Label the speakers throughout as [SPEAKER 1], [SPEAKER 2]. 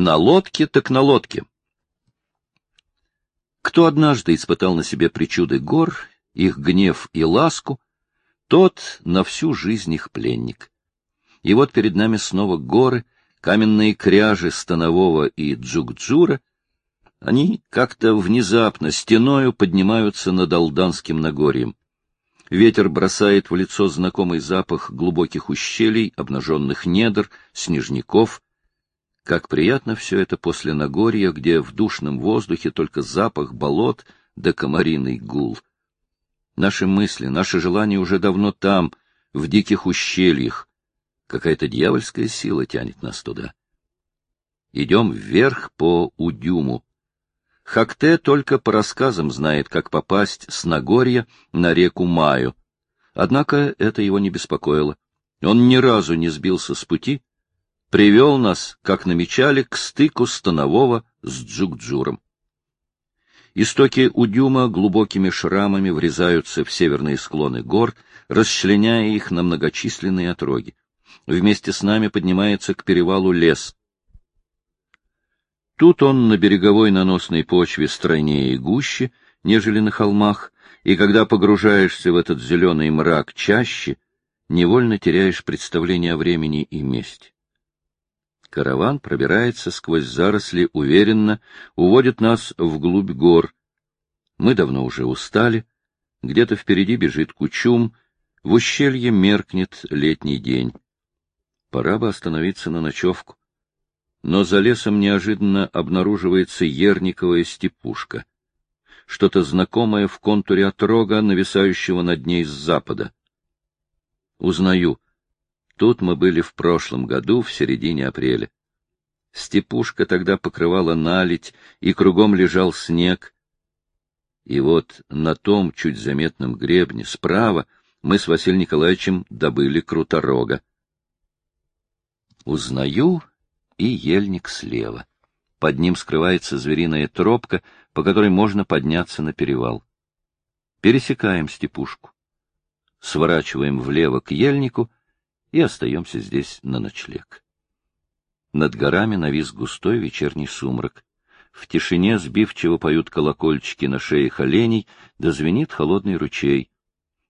[SPEAKER 1] На лодке так на лодке. Кто однажды испытал на себе причуды гор, их гнев и ласку, тот на всю жизнь их пленник. И вот перед нами снова горы, каменные кряжи Станового и Джукджура. Они как-то внезапно стеною поднимаются над Алданским Нагорьем. Ветер бросает в лицо знакомый запах глубоких ущелий, обнаженных недр, снежников. Как приятно все это после Нагорья, где в душном воздухе только запах болот да комариный гул. Наши мысли, наши желания уже давно там, в диких ущельях. Какая-то дьявольская сила тянет нас туда. Идем вверх по Удюму. Хакте только по рассказам знает, как попасть с Нагорья на реку Маю. Однако это его не беспокоило. Он ни разу не сбился с пути, привел нас, как намечали, к стыку Станового с Джукджуром. Истоки Удюма глубокими шрамами врезаются в северные склоны гор, расчленяя их на многочисленные отроги. Вместе с нами поднимается к перевалу лес. Тут он на береговой наносной почве стройнее и гуще, нежели на холмах, и когда погружаешься в этот зеленый мрак чаще, невольно теряешь представление о времени и месте. Караван пробирается сквозь заросли уверенно, уводит нас вглубь гор. Мы давно уже устали, где-то впереди бежит кучум, в ущелье меркнет летний день. Пора бы остановиться на ночевку но за лесом неожиданно обнаруживается ерниковая степушка. Что-то знакомое в контуре отрога, нависающего над ней с запада. Узнаю. Тут мы были в прошлом году, в середине апреля. Степушка тогда покрывала наледь, и кругом лежал снег. И вот на том чуть заметном гребне справа мы с Василием Николаевичем добыли круторога. Узнаю и ельник слева. Под ним скрывается звериная тропка, по которой можно подняться на перевал. Пересекаем степушку. Сворачиваем влево к ельнику и остаемся здесь на ночлег. Над горами навис густой вечерний сумрак. В тишине сбивчиво поют колокольчики на шеях оленей, да звенит холодный ручей.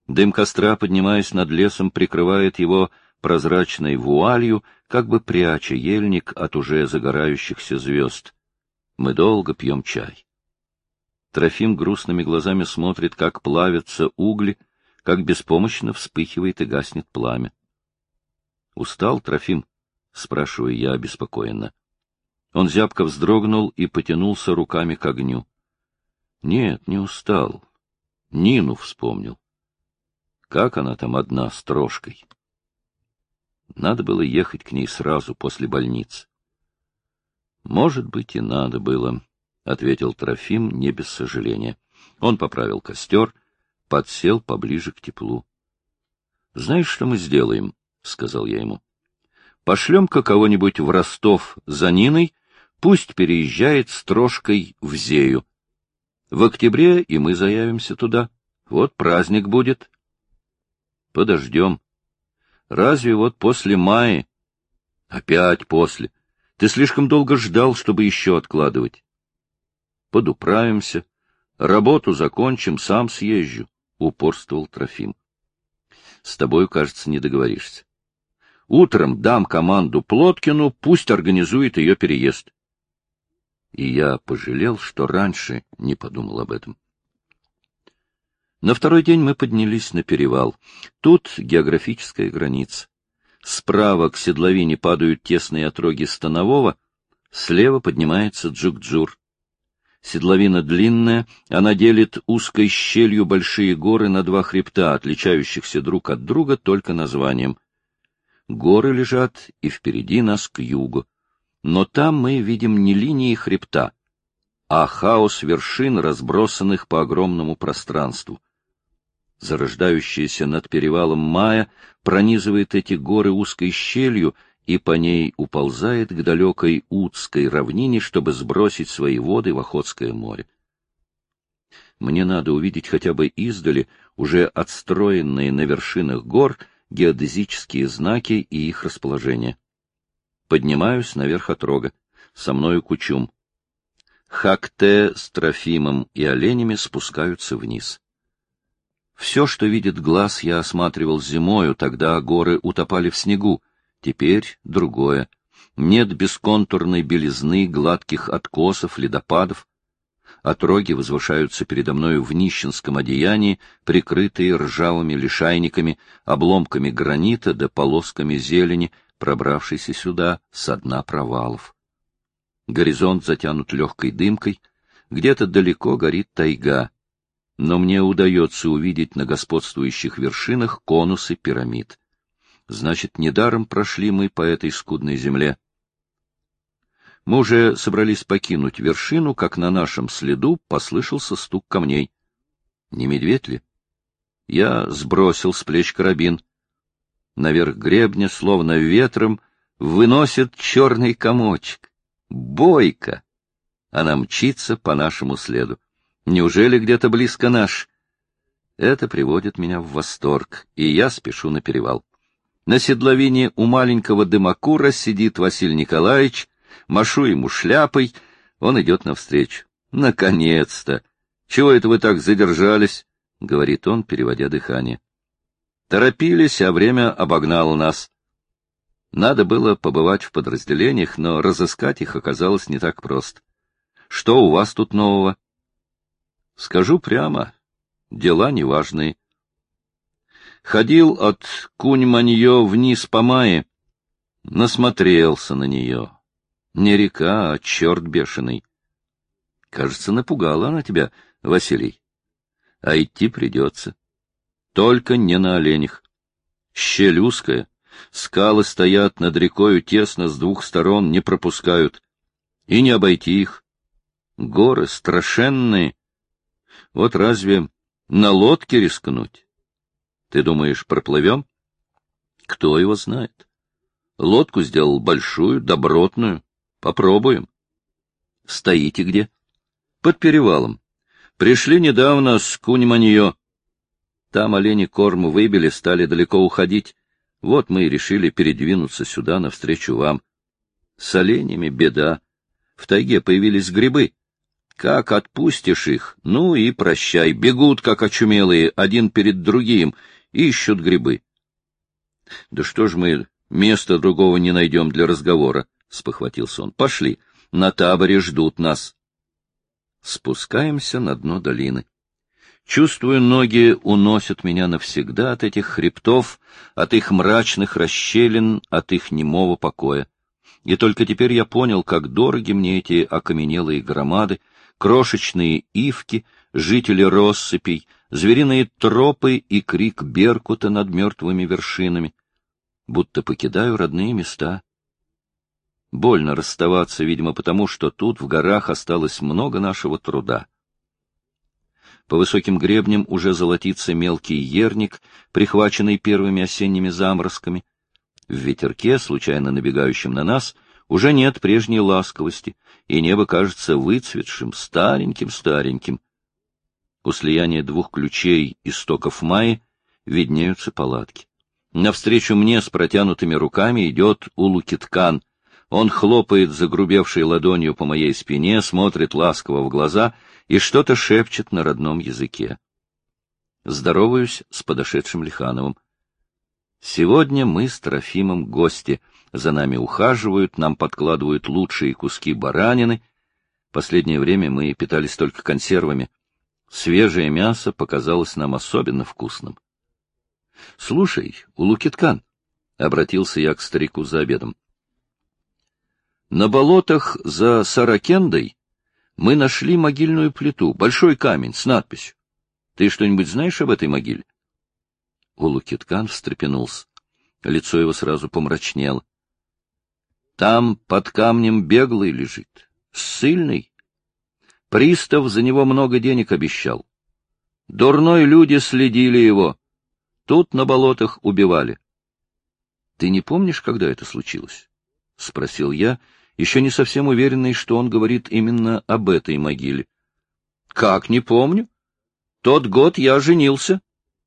[SPEAKER 1] Дым костра, поднимаясь над лесом, прикрывает его прозрачной вуалью, как бы пряча ельник от уже загорающихся звезд. Мы долго пьем чай. Трофим грустными глазами смотрит, как плавятся угли, как беспомощно вспыхивает и гаснет пламя. — Устал, Трофим? — спрашиваю я обеспокоенно. Он зябко вздрогнул и потянулся руками к огню. — Нет, не устал. Нину вспомнил. Как она там одна с трошкой? Надо было ехать к ней сразу после больницы. — Может быть, и надо было, — ответил Трофим не без сожаления. Он поправил костер, подсел поближе к теплу. — Знаешь, что мы сделаем? — сказал я ему. — Пошлем-ка кого-нибудь в Ростов за Ниной, пусть переезжает с трошкой в Зею. В октябре и мы заявимся туда. Вот праздник будет. — Подождем, Разве вот после мая? Опять после. Ты слишком долго ждал, чтобы еще откладывать. Подуправимся. Работу закончим, сам съезжу, — упорствовал Трофим. С тобой, кажется, не договоришься. Утром дам команду Плоткину, пусть организует ее переезд. И я пожалел, что раньше не подумал об этом. На второй день мы поднялись на перевал. Тут географическая граница. Справа к седловине падают тесные отроги Станового, слева поднимается Джукджур. Седловина длинная, она делит узкой щелью большие горы на два хребта, отличающихся друг от друга только названием. Горы лежат и впереди нас к югу. Но там мы видим не линии хребта, а хаос вершин, разбросанных по огромному пространству. Зарождающаяся над перевалом мая пронизывает эти горы узкой щелью и по ней уползает к далекой Удской равнине, чтобы сбросить свои воды в Охотское море. Мне надо увидеть хотя бы издали уже отстроенные на вершинах гор геодезические знаки и их расположение. Поднимаюсь наверх от рога. Со мною Кучум. Хакте с Трофимом и оленями спускаются вниз. Все, что видит глаз, я осматривал зимою, тогда горы утопали в снегу. Теперь другое. Нет бесконтурной белизны, гладких откосов, ледопадов. Отроги возвышаются передо мною в нищенском одеянии, прикрытые ржавыми лишайниками, обломками гранита да полосками зелени, пробравшейся сюда со дна провалов. Горизонт затянут легкой дымкой, где-то далеко горит тайга, но мне удается увидеть на господствующих вершинах конусы пирамид. Значит, недаром прошли мы по этой скудной земле. Мы уже собрались покинуть вершину, как на нашем следу послышался стук камней. Не медведь ли? Я сбросил с плеч карабин. Наверх гребня, словно ветром, выносит черный комочек. Бойко! Она мчится по нашему следу. Неужели где-то близко наш? Это приводит меня в восторг, и я спешу на перевал. На седловине у маленького дымокура сидит Василий Николаевич, машу ему шляпой, он идет навстречу. Наконец-то! Чего это вы так задержались? — говорит он, переводя дыхание. Торопились, а время обогнало нас. Надо было побывать в подразделениях, но разыскать их оказалось не так просто. Что у вас тут нового? Скажу прямо, дела неважные. Ходил от Кунь-Манье вниз по Мае, насмотрелся на нее. Не река, а черт бешеный. Кажется, напугала она тебя, Василий. А идти придется. Только не на оленях. Щель узкая, Скалы стоят над рекою тесно с двух сторон, не пропускают. И не обойти их. Горы страшенные. Вот разве на лодке рискнуть? Ты думаешь, проплывем? Кто его знает? Лодку сделал большую, добротную. Попробуем. Стоите где? Под перевалом. Пришли недавно с Куньманье. Там олени корму выбили, стали далеко уходить. Вот мы и решили передвинуться сюда навстречу вам. С оленями беда. В тайге появились грибы. Как отпустишь их? Ну и прощай. Бегут, как очумелые, один перед другим, ищут грибы. Да что ж мы места другого не найдем для разговора, — спохватился он. Пошли, на таборе ждут нас. Спускаемся на дно долины. Чувствую, ноги уносят меня навсегда от этих хребтов, от их мрачных расщелин, от их немого покоя. И только теперь я понял, как дороги мне эти окаменелые громады, крошечные ивки, жители россыпей, звериные тропы и крик беркута над мертвыми вершинами. Будто покидаю родные места. Больно расставаться, видимо, потому что тут, в горах, осталось много нашего труда. По высоким гребням уже золотится мелкий ерник, прихваченный первыми осенними заморозками. В ветерке, случайно набегающем на нас, уже нет прежней ласковости, и небо кажется выцветшим, стареньким-стареньким. У слияния двух ключей истоков мая виднеются палатки. Навстречу мне с протянутыми руками идет Улукиткан. Он хлопает загрубевшей ладонью по моей спине, смотрит ласково в глаза — и что-то шепчет на родном языке. Здороваюсь с подошедшим Лихановым. Сегодня мы с Трофимом гости. За нами ухаживают, нам подкладывают лучшие куски баранины. Последнее время мы питались только консервами. Свежее мясо показалось нам особенно вкусным. — Слушай, Улукиткан, — обратился я к старику за обедом, — на болотах за Саракендой мы нашли могильную плиту, большой камень с надписью. Ты что-нибудь знаешь об этой могиле? Улукиткан встрепенулся. Лицо его сразу помрачнело. Там под камнем беглый лежит, ссыльный. Пристав за него много денег обещал. Дурной люди следили его. Тут на болотах убивали. — Ты не помнишь, когда это случилось? — спросил я, — еще не совсем уверенный, что он говорит именно об этой могиле. — Как не помню? Тот год я женился.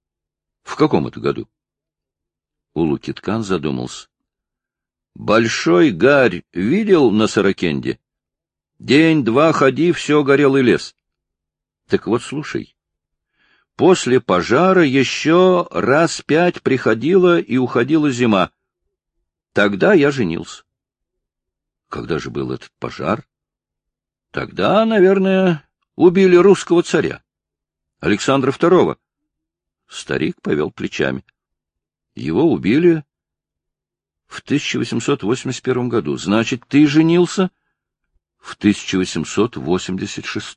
[SPEAKER 1] — В каком это году? Улукиткан задумался. Большой гарь видел на Сорокенде? День-два ходи, все горел и лес. Так вот, слушай. После пожара еще раз пять приходила и уходила зима. Тогда я женился. Когда же был этот пожар? Тогда, наверное, убили русского царя, Александра II. Старик повел плечами. Его убили в 1881 году. Значит, ты женился в 1886.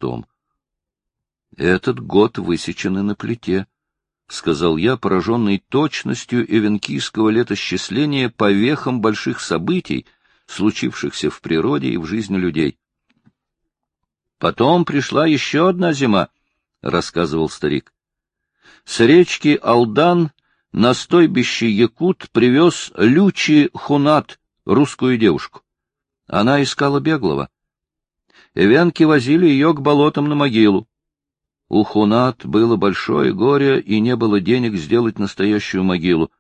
[SPEAKER 1] Этот год высечены на плите, — сказал я, пораженный точностью эвенкийского летосчисления по вехам больших событий, случившихся в природе и в жизни людей. Потом пришла еще одна зима, — рассказывал старик. С речки Алдан на стойбище Якут привез Лючи Хунат, русскую девушку. Она искала беглого. Эвенки возили ее к болотам на могилу. У Хунат было большое горе, и не было денег сделать настоящую могилу.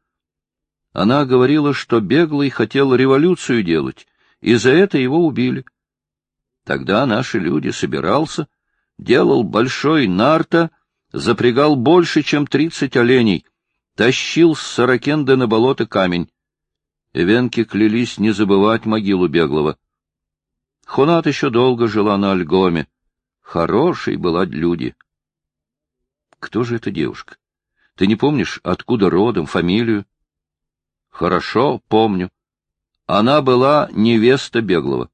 [SPEAKER 1] Она говорила, что беглый хотел революцию делать, и за это его убили. Тогда наши люди собирался, делал большой нарта, запрягал больше, чем тридцать оленей, тащил с Сорокенда на болото камень. Эвенки клялись не забывать могилу беглого. Хунат еще долго жила на Альгоме. Хорошей была люди. Кто же эта девушка? Ты не помнишь, откуда родом, фамилию? Хорошо, помню. Она была невеста беглого.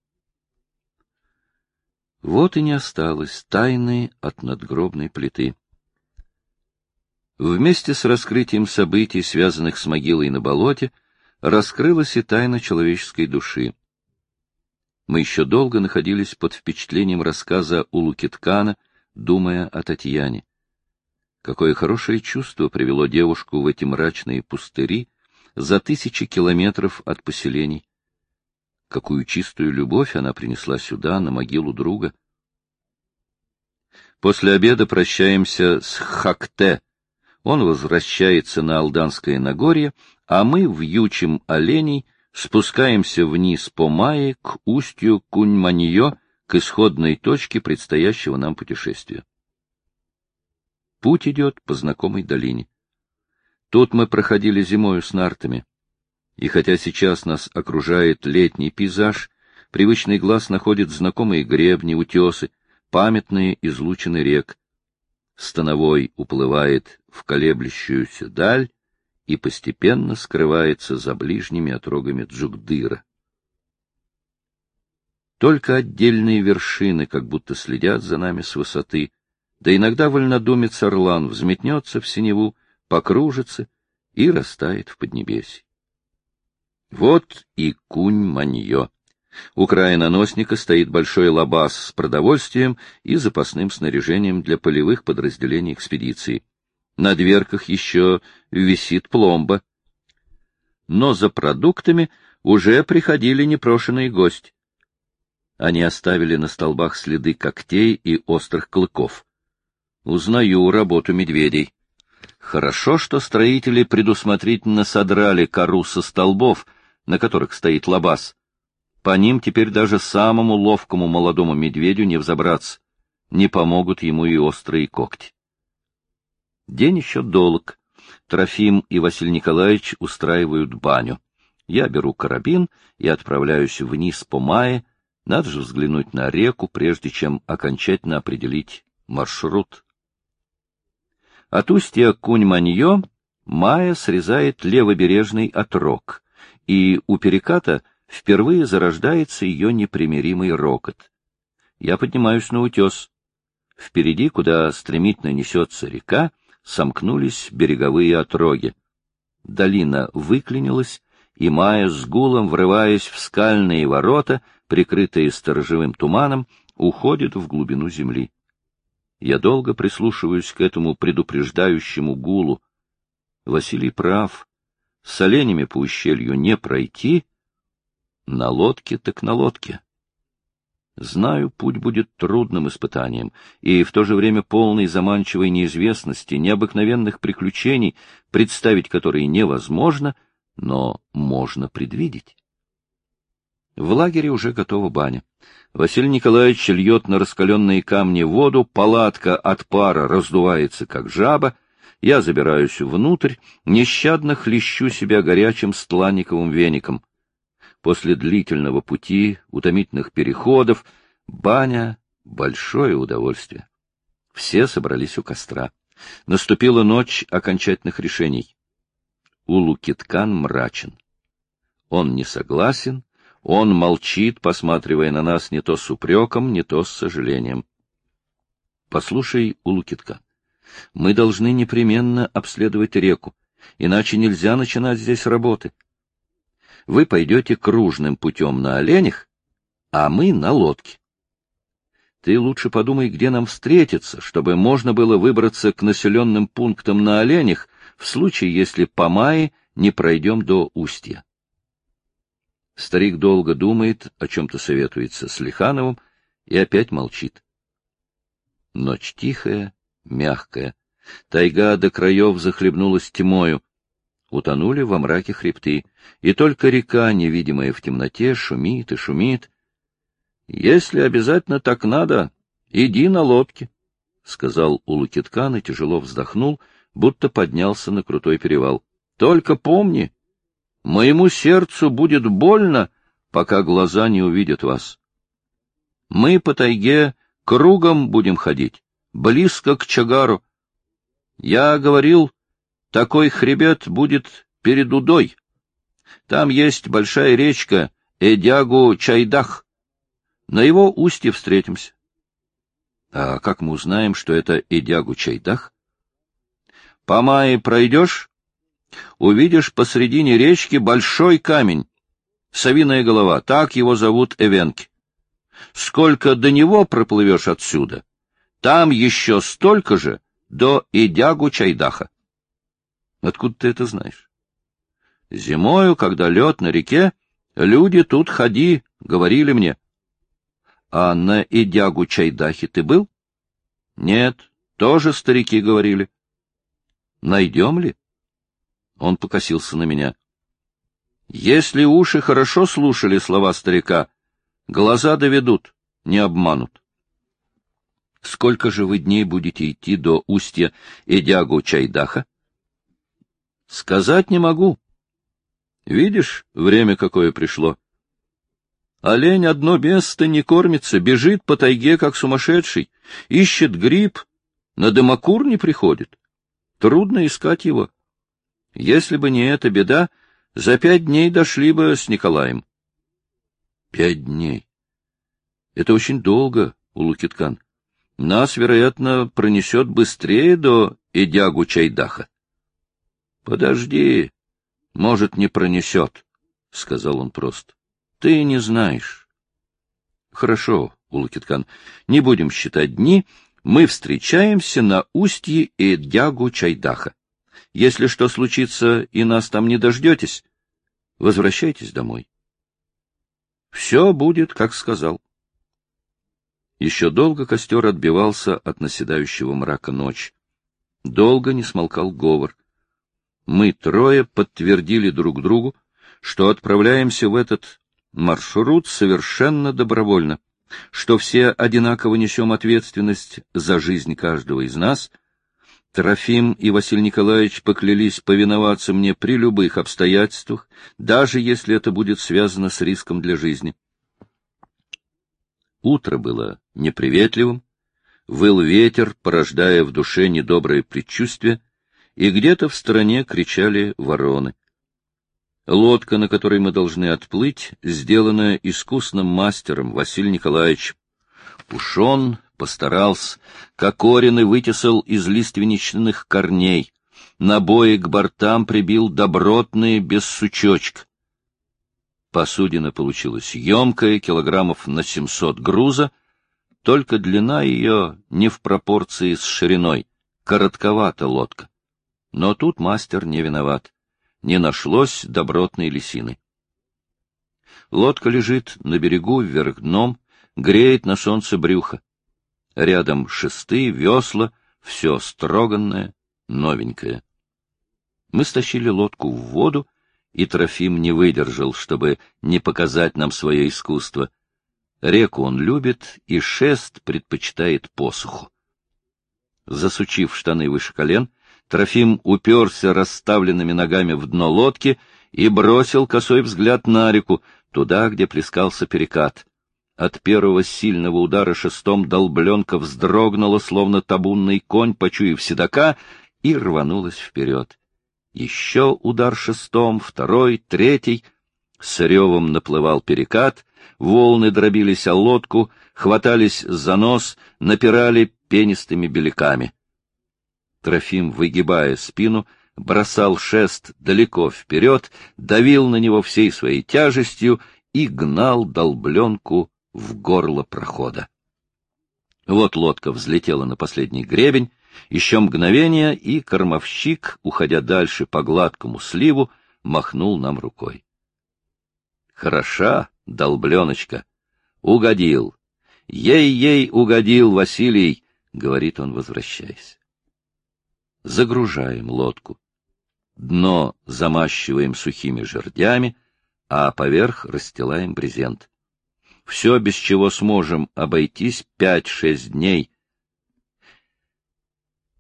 [SPEAKER 1] Вот и не осталось тайны от надгробной плиты. Вместе с раскрытием событий, связанных с могилой на болоте, раскрылась и тайна человеческой души. Мы еще долго находились под впечатлением рассказа у Лукиткана, думая о Татьяне. Какое хорошее чувство привело девушку в эти мрачные пустыри за тысячи километров от поселений. Какую чистую любовь она принесла сюда, на могилу друга. После обеда прощаемся с Хакте. Он возвращается на Алданское Нагорье, а мы вьючим оленей, спускаемся вниз по Майе к устью Куньманье, к исходной точке предстоящего нам путешествия. Путь идет по знакомой долине. Тут мы проходили зимою с нартами. И хотя сейчас нас окружает летний пейзаж, привычный глаз находит знакомые гребни, утесы, памятные излучины рек. Становой уплывает в колеблющуюся даль и постепенно скрывается за ближними отрогами Джугдыра. Только отдельные вершины как будто следят за нами с высоты, да иногда вольнодумец орлан взметнется в синеву, покружится и растает в поднебесье. Вот и кунь-манье. У края наносника стоит большой лабаз с продовольствием и запасным снаряжением для полевых подразделений экспедиции. На дверках еще висит пломба. Но за продуктами уже приходили непрошенные гости. Они оставили на столбах следы когтей и острых клыков. Узнаю работу медведей. Хорошо, что строители предусмотрительно содрали кору со столбов, на которых стоит лабаз. По ним теперь даже самому ловкому молодому медведю не взобраться. Не помогут ему и острые когти. День еще долг. Трофим и Василий Николаевич устраивают баню. Я беру карабин и отправляюсь вниз по Мае. Надо же взглянуть на реку, прежде чем окончательно определить маршрут. От устья Кунь-Манье Майя срезает левобережный отрог, и у переката впервые зарождается ее непримиримый рокот. Я поднимаюсь на утес. Впереди, куда стремительно несется река, сомкнулись береговые отроги. Долина выклинилась, и Майя с гулом, врываясь в скальные ворота, прикрытые сторожевым туманом, уходит в глубину земли. Я долго прислушиваюсь к этому предупреждающему гулу. Василий прав. С оленями по ущелью не пройти. На лодке так на лодке. Знаю, путь будет трудным испытанием, и в то же время полной заманчивой неизвестности, необыкновенных приключений, представить которые невозможно, но можно предвидеть. В лагере уже готова баня. Василий Николаевич льет на раскаленные камни воду, палатка от пара раздувается, как жаба. Я забираюсь внутрь, нещадно хлещу себя горячим стланниковым веником. После длительного пути, утомительных переходов, баня — большое удовольствие. Все собрались у костра. Наступила ночь окончательных решений. Улукиткан мрачен. Он не согласен, он молчит, посматривая на нас не то с упреком, не то с сожалением. Послушай, Улукитка, мы должны непременно обследовать реку, иначе нельзя начинать здесь работы. Вы пойдете кружным путем на оленях, а мы на лодке. Ты лучше подумай, где нам встретиться, чтобы можно было выбраться к населенным пунктам на оленях в случае, если по мае не пройдем до устья. Старик долго думает, о чем-то советуется с Лихановым и опять молчит. Ночь тихая, мягкая. Тайга до краев захлебнулась тьмою. Утонули во мраке хребты, и только река, невидимая в темноте, шумит и шумит. — Если обязательно так надо, иди на лодке, — сказал Улукиткан и тяжело вздохнул, будто поднялся на крутой перевал. — Только помни, Моему сердцу будет больно, пока глаза не увидят вас. Мы по тайге кругом будем ходить, близко к Чагару. Я говорил, такой хребет будет перед Удой. Там есть большая речка Эдягу-Чайдах. На его устье встретимся. А как мы узнаем, что это Эдягу-Чайдах? По мае пройдешь, увидишь посредине речки большой камень, совиная голова, так его зовут Эвенки. Сколько до него проплывешь отсюда, там еще столько же до Идягу Чайдаха. Откуда ты это знаешь? Зимою, когда лед на реке, люди тут ходи, говорили мне. А на Идягу Чайдахе ты был? Нет, тоже старики говорили. Найдем ли? Он покосился на меня. Если уши хорошо слушали слова старика, глаза доведут, не обманут. Сколько же вы дней будете идти до устья Эдягу-Чайдаха? Сказать не могу. Видишь, время какое пришло. Олень одно место не кормится, бежит по тайге, как сумасшедший, ищет гриб, на дымокур не приходит. Трудно искать его. Если бы не эта беда, за пять дней дошли бы с Николаем. Пять дней. Это очень долго, Улукиткан. Нас, вероятно, пронесет быстрее до Эдягу Чайдаха. — Подожди, может, не пронесет, — сказал он просто. — Ты не знаешь. — Хорошо, Улукиткан, не будем считать дни, мы встречаемся на устье Эдягу Чайдаха. Если что случится и нас там не дождетесь, возвращайтесь домой. Все будет, как сказал. Еще долго костер отбивался от наседающего мрака ночь. Долго не смолкал говор. Мы трое подтвердили друг другу, что отправляемся в этот маршрут совершенно добровольно, что все одинаково несем ответственность за жизнь каждого из нас — Трофим и Василий Николаевич поклялись повиноваться мне при любых обстоятельствах, даже если это будет связано с риском для жизни. Утро было неприветливым, выл ветер, порождая в душе недоброе предчувствие, и где-то в стороне кричали вороны. Лодка, на которой мы должны отплыть, сделанная искусным мастером Василий Николаевич. Пушон постарался, Кокорины вытесал из лиственничных корней, набои к бортам прибил добротные без сучочка. Посудина получилась емкая, килограммов на семьсот груза, только длина ее не в пропорции с шириной, коротковата лодка. Но тут мастер не виноват, не нашлось добротной лисины. Лодка лежит на берегу вверх дном, греет на солнце брюхо. Рядом шесты, весла, все строганное, новенькое. Мы стащили лодку в воду и Трофим не выдержал, чтобы не показать нам свое искусство. Реку он любит, и шест предпочитает посуху. Засучив штаны выше колен, Трофим уперся расставленными ногами в дно лодки и бросил косой взгляд на реку, туда, где плескался перекат. От первого сильного удара шестом долбленка вздрогнула, словно табунный конь, почуяв седока, и рванулась вперед. Еще удар шестом, второй, третий. С ревом наплывал перекат, волны дробились о лодку, хватались за нос, напирали пенистыми беляками. Трофим, выгибая спину, бросал шест далеко вперед, давил на него всей своей тяжестью и гнал долбленку в горло прохода. Вот лодка взлетела на последний гребень, еще мгновение, и кормовщик, уходя дальше по гладкому сливу, махнул нам рукой. Хороша, долбленочка. Угодил. Ей-ей угодил, Василий, — говорит он, возвращаясь. Загружаем лодку. Дно замащиваем сухими жердями, а поверх расстилаем брезент. Все, без чего сможем обойтись пять-шесть дней,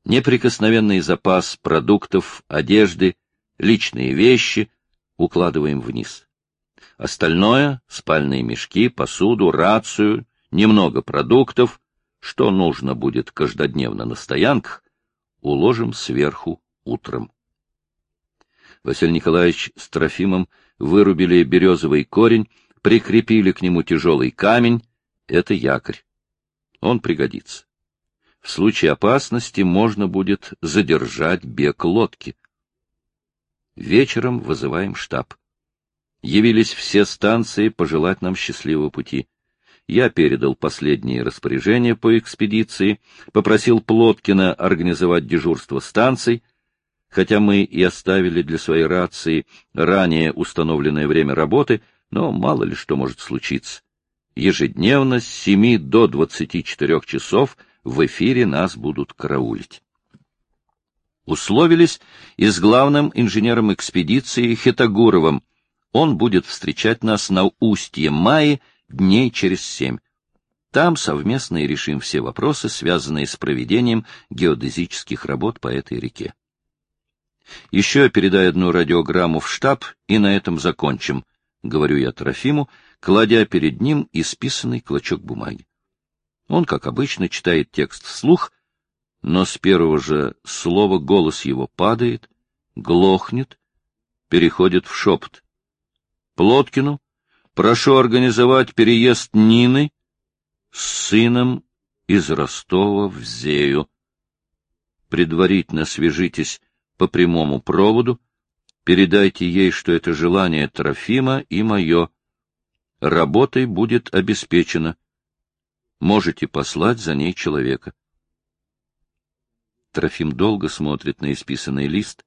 [SPEAKER 1] неприкосновенный запас продуктов, одежды, личные вещи укладываем вниз. Остальное — спальные мешки, посуду, рацию, немного продуктов, что нужно будет каждодневно на стоянках, уложим сверху утром. Василий Николаевич с Трофимом вырубили березовый корень, прикрепили к нему тяжелый камень — это якорь. Он пригодится. В случае опасности можно будет задержать бег лодки. Вечером вызываем штаб. Явились все станции пожелать нам счастливого пути. Я передал последние распоряжения по экспедиции, попросил Плоткина организовать дежурство станций, хотя мы и оставили для своей рации ранее установленное время работы, но мало ли что может случиться. Ежедневно с 7 до 24 часов — в эфире нас будут караулить. Условились и с главным инженером экспедиции Хитагуровым. Он будет встречать нас на устье Майи дней через семь. Там совместно и решим все вопросы, связанные с проведением геодезических работ по этой реке. Еще передай одну радиограмму в штаб, и на этом закончим, — говорю я Трофиму, кладя перед ним исписанный клочок бумаги. Он, как обычно, читает текст вслух, но с первого же слова голос его падает, глохнет, переходит в шепот. Плоткину прошу организовать переезд Нины с сыном из Ростова в Зею. Предварительно свяжитесь по прямому проводу, передайте ей, что это желание Трофима и мое. Работой будет обеспечено можете послать за ней человека. Трофим долго смотрит на исписанный лист,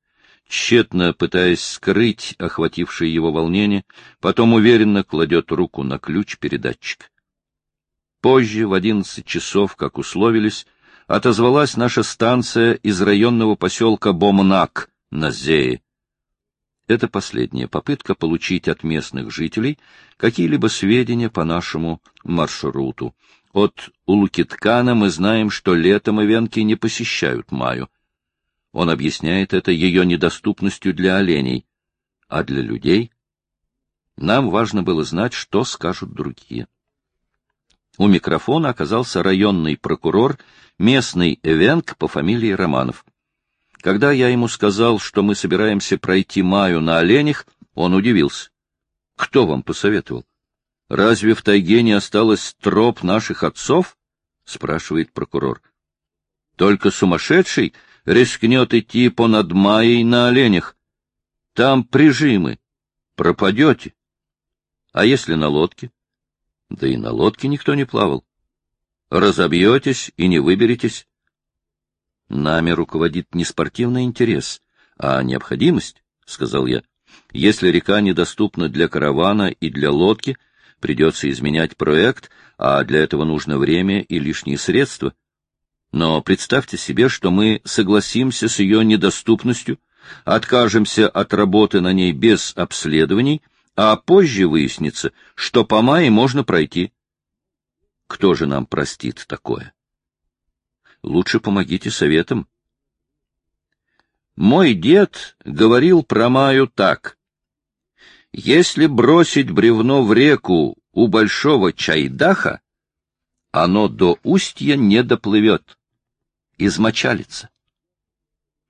[SPEAKER 1] тщетно пытаясь скрыть охватившее его волнение, потом уверенно кладет руку на ключ передатчика. Позже, в одиннадцать часов, как условились, отозвалась наша станция из районного поселка Бомнак на Зее. Это последняя попытка получить от местных жителей какие-либо сведения по нашему маршруту. От Улукиткана мы знаем, что летом ивенки не посещают Маю. Он объясняет это ее недоступностью для оленей, а для людей нам важно было знать, что скажут другие. У микрофона оказался районный прокурор, местный эвенк по фамилии Романов. Когда я ему сказал, что мы собираемся пройти Маю на оленях, он удивился. — Кто вам посоветовал? Разве в тайге не осталось троп наших отцов? — спрашивает прокурор. — Только сумасшедший рискнет идти по над Майей на оленях. Там прижимы. Пропадете. А если на лодке? Да и на лодке никто не плавал. Разобьетесь и не выберетесь. Нами руководит не спортивный интерес, а необходимость, — сказал я. Если река недоступна для каравана и для лодки, — придется изменять проект, а для этого нужно время и лишние средства. Но представьте себе, что мы согласимся с ее недоступностью, Откажемся от работы на ней без обследований, а позже выяснится, что по мае можно пройти. Кто же нам простит такое? Лучше помогите советом. Мой дед говорил про маю так. Если бросить бревно в реку у большого чайдаха, оно до устья не доплывет, измочалится.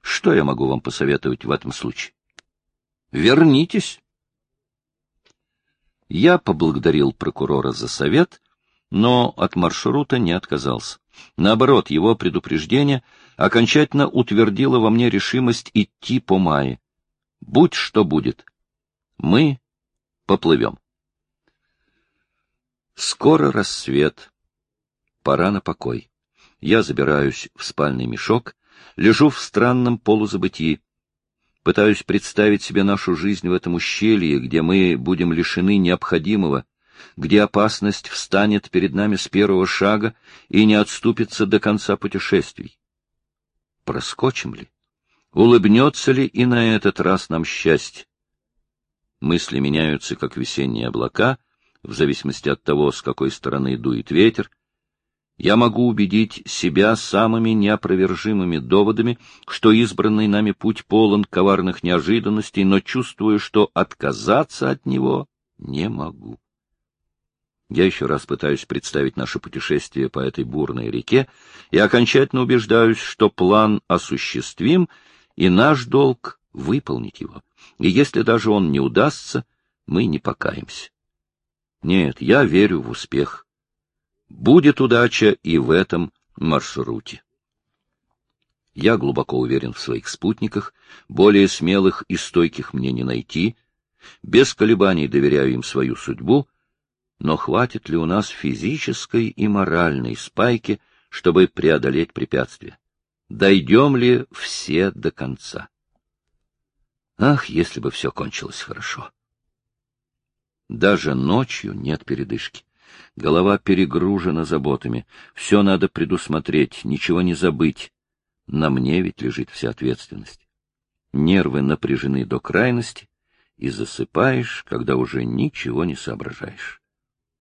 [SPEAKER 1] Что я могу вам посоветовать в этом случае? Вернитесь. Я поблагодарил прокурора за совет, но от маршрута не отказался. Наоборот, его предупреждение окончательно утвердило во мне решимость идти по мае. Будь что будет. Мы поплывем. Скоро рассвет. Пора на покой. Я забираюсь в спальный мешок, лежу в странном полузабытии. Пытаюсь представить себе нашу жизнь в этом ущелье, где мы будем лишены необходимого, где опасность встанет перед нами с первого шага и не отступится до конца путешествий. Проскочим ли? Улыбнется ли и на этот раз нам счастье? Мысли меняются, как весенние облака, в зависимости от того, с какой стороны дует ветер, я могу убедить себя самыми неопровержимыми доводами, что избранный нами путь полон коварных неожиданностей, но чувствую, что отказаться от него не могу. Я еще раз пытаюсь представить наше путешествие по этой бурной реке и окончательно убеждаюсь, что план осуществим, и наш долг — выполнить его. И если даже он не удастся, мы не покаемся. Нет, я верю в успех. Будет удача и в этом маршруте. Я глубоко уверен в своих спутниках, более смелых и стойких мне не найти, без колебаний доверяю им свою судьбу, но хватит ли у нас физической и моральной спайки, чтобы преодолеть препятствия? Дойдем ли все до конца? Ах, если бы все кончилось хорошо! Даже ночью нет передышки. Голова перегружена заботами. Все надо предусмотреть, ничего не забыть. На мне ведь лежит вся ответственность. Нервы напряжены до крайности, и засыпаешь, когда уже ничего не соображаешь.